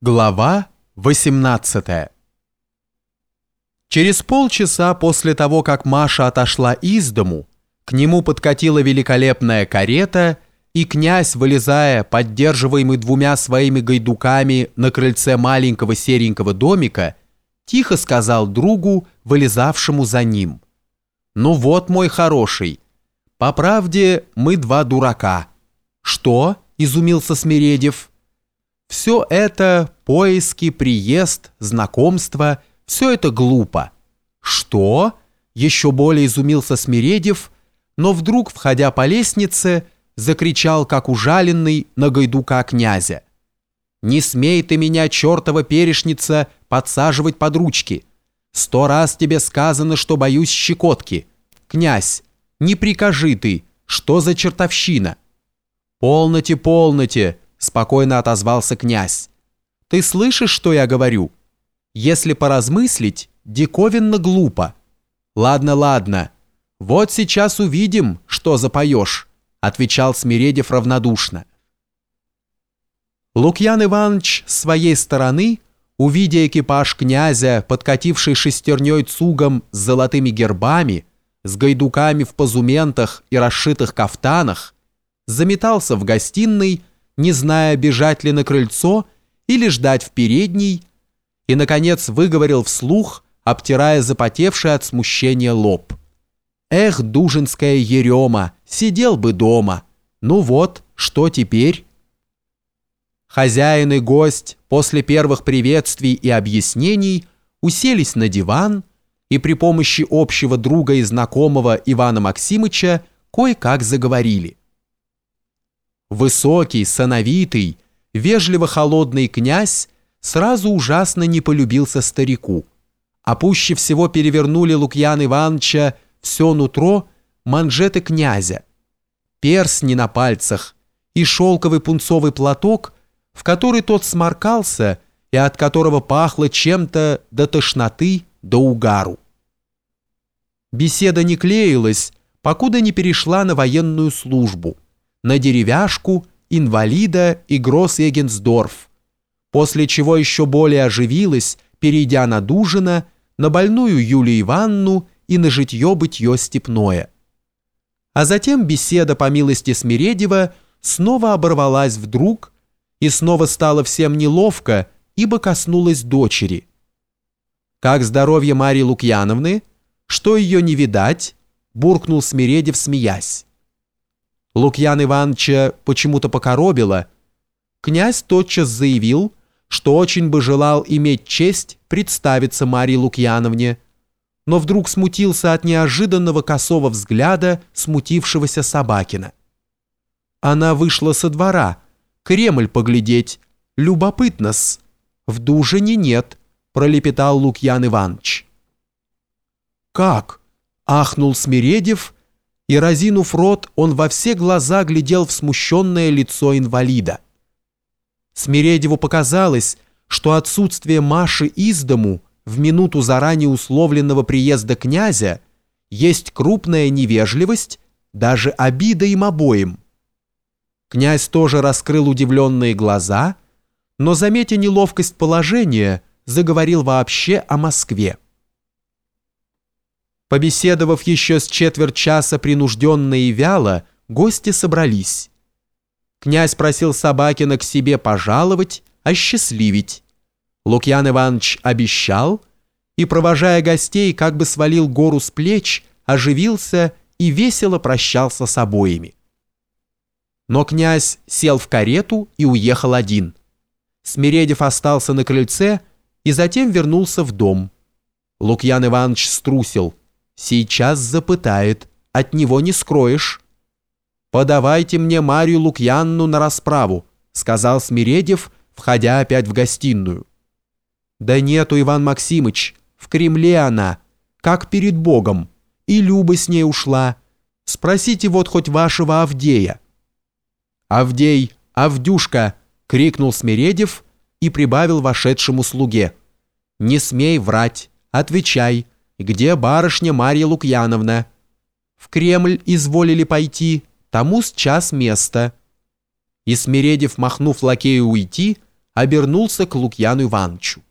Глава 18 Через полчаса после того, как Маша отошла из дому, к нему подкатила великолепная карета, и князь, вылезая, поддерживаемый двумя своими гайдуками на крыльце маленького серенького домика, тихо сказал другу, вылезавшему за ним. «Ну вот, мой хороший, по правде мы два дурака». «Что?» – изумился Смиредев – все это поиски, приезд, знакомство, все это глупо. Что? Еще более изумился Смиредев, но вдруг, входя по лестнице, закричал, как ужаленный, на гайдука князя. «Не смей ты меня, чертова перешница, подсаживать под ручки. Сто раз тебе сказано, что боюсь щекотки. Князь, не прикажи ты, что за чертовщина?» «Полноте, полноте!» Спокойно отозвался князь. Ты слышишь, что я говорю? Если поразмыслить, диковинно глупо. Ладно, ладно. Вот сейчас увидим, что запоешь, отвечал Смиредев равнодушно. Лукьян Иванович с своей стороны, увидя экипаж князя, подкативший шестерней цугом с золотыми гербами, с гайдуками в позументах и расшитых кафтанах, заметался в гостиной не зная, бежать ли на крыльцо или ждать в передней, и, наконец, выговорил вслух, обтирая запотевший от смущения лоб. «Эх, дужинская ерема, сидел бы дома! Ну вот, что теперь?» Хозяин и гость после первых приветствий и объяснений уселись на диван и при помощи общего друга и знакомого Ивана Максимыча кое-как заговорили. Высокий, сановитый, вежливо-холодный князь сразу ужасно не полюбился старику, а пуще всего перевернули Лукьян Ивановича все нутро манжеты князя, перстни на пальцах и шелковый пунцовый платок, в который тот сморкался и от которого пахло чем-то до тошноты, до угару. Беседа не клеилась, покуда не перешла на военную службу – на деревяшку, инвалида и Гросс-Егенсдорф, после чего еще более оживилась, перейдя на Дужина, на больную Юлию Ивановну и на житье-бытье степное. А затем беседа по милости Смиредева снова оборвалась вдруг и снова стало всем неловко, ибо коснулась дочери. «Как здоровье Марии Лукьяновны? Что ее не видать?» буркнул Смиредев, смеясь. Лукьян Ивановича почему-то покоробило, князь тотчас заявил, что очень бы желал иметь честь представиться Марии Лукьяновне, но вдруг смутился от неожиданного косого взгляда смутившегося Собакина. Она вышла со двора, Кремль поглядеть, любопытно-с. В Дужине нет, пролепетал Лукьян Иванович. «Как?» – ахнул Смиредев – и, разинув рот, он во все глаза глядел в смущенное лицо инвалида. Смиредеву показалось, что отсутствие Маши из дому в минуту заранее условленного приезда князя есть крупная невежливость, даже обида им обоим. Князь тоже раскрыл удивленные глаза, но, заметя неловкость положения, заговорил вообще о Москве. Побеседовав еще с четверть часа принужденно и вяло, гости собрались. Князь просил Собакина к себе пожаловать, осчастливить. Лукьян Иванович обещал и, провожая гостей, как бы свалил гору с плеч, оживился и весело прощался с обоими. Но князь сел в карету и уехал один. Смиредев остался на крыльце и затем вернулся в дом. Лукьян Иванович струсил – Сейчас запытает, от него не скроешь. «Подавайте мне Марию Лукьянну на расправу», сказал Смиредев, входя опять в гостиную. «Да нету, Иван Максимыч, в Кремле она, как перед Богом, и Люба с ней ушла. Спросите вот хоть вашего Авдея». «Авдей, Авдюшка!» — крикнул Смиредев и прибавил вошедшему слуге. «Не смей врать, отвечай, где барышня Марья Лукьяновна? В Кремль изволили пойти, тому с час места. И Смиредев, махнув лакею уйти, обернулся к Лукьяну Ивановичу.